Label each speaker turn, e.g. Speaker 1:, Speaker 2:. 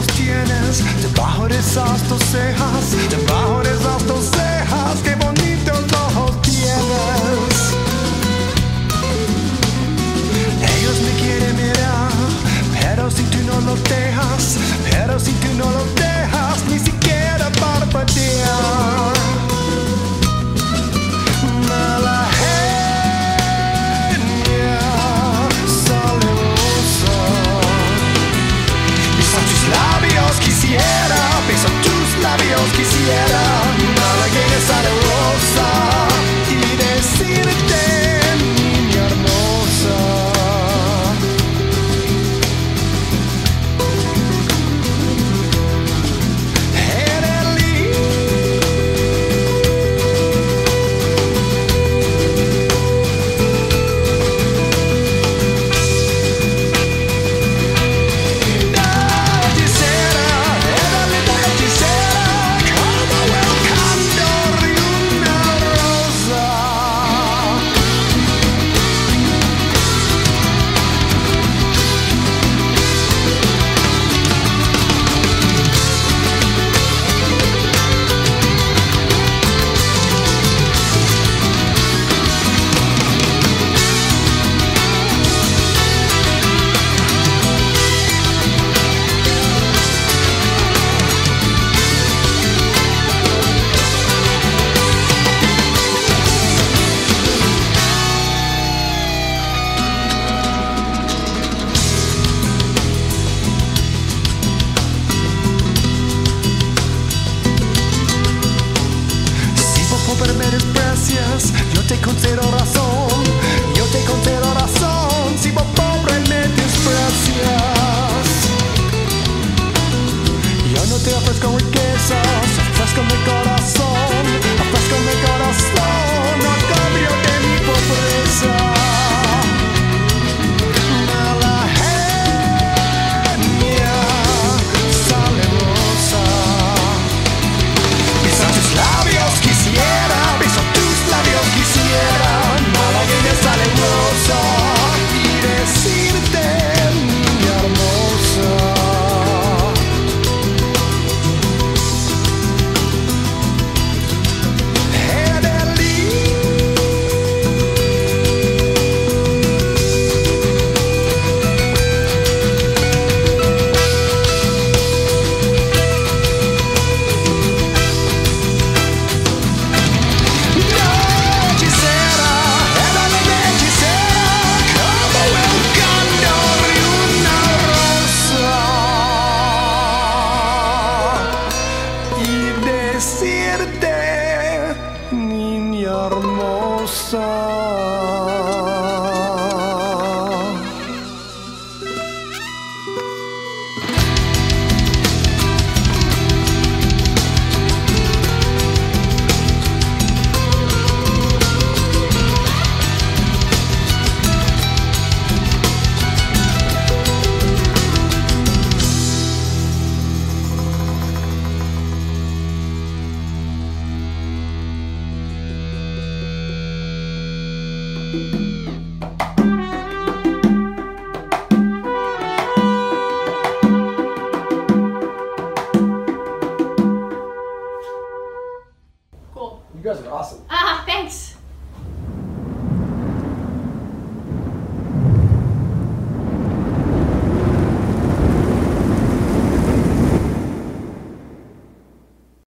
Speaker 1: brazos tienes debajo de esas dos cejas. quisiera, besar tus labios quisiera. quiero razón. decirte, niña hermosa.
Speaker 2: Cool.
Speaker 3: You guys are awesome.
Speaker 2: Ah, uh, thanks.